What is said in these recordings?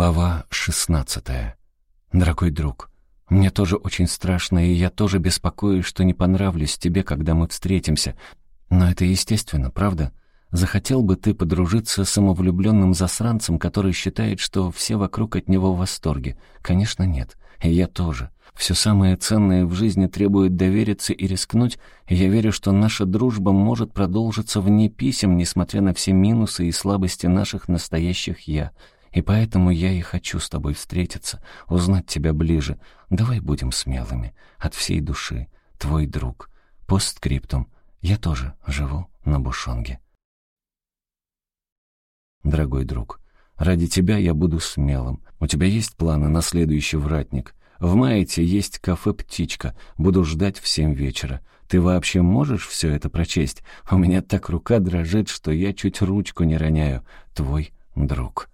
Глава шестнадцатая. Дорогой друг, мне тоже очень страшно, и я тоже беспокоюсь, что не понравлюсь тебе, когда мы встретимся. Но это естественно, правда? Захотел бы ты подружиться с самовлюбленным засранцем, который считает, что все вокруг от него в восторге? Конечно, нет. И я тоже. Все самое ценное в жизни требует довериться и рискнуть, и я верю, что наша дружба может продолжиться вне писем, несмотря на все минусы и слабости наших настоящих «я». И поэтому я и хочу с тобой встретиться, узнать тебя ближе. Давай будем смелыми, от всей души. Твой друг. Постскриптум. Я тоже живу на Бушонге. Дорогой друг, ради тебя я буду смелым. У тебя есть планы на следующий вратник? В Маэте есть кафе «Птичка». Буду ждать в семь вечера. Ты вообще можешь все это прочесть? У меня так рука дрожит, что я чуть ручку не роняю. Твой друг.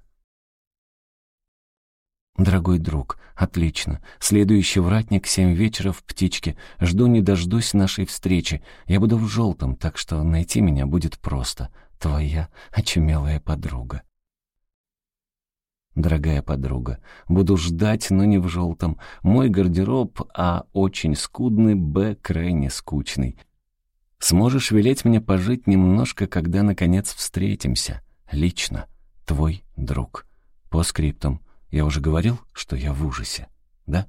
Дорогой друг, отлично. Следующий вратник семь вечера в «Птичке». Жду не дождусь нашей встречи. Я буду в желтом, так что найти меня будет просто. Твоя очумелая подруга. Дорогая подруга, буду ждать, но не в желтом. Мой гардероб А очень скудный, Б крайне скучный. Сможешь велеть мне пожить немножко, когда, наконец, встретимся? Лично. Твой друг. По скриптум. Я уже говорил, что я в ужасе, да?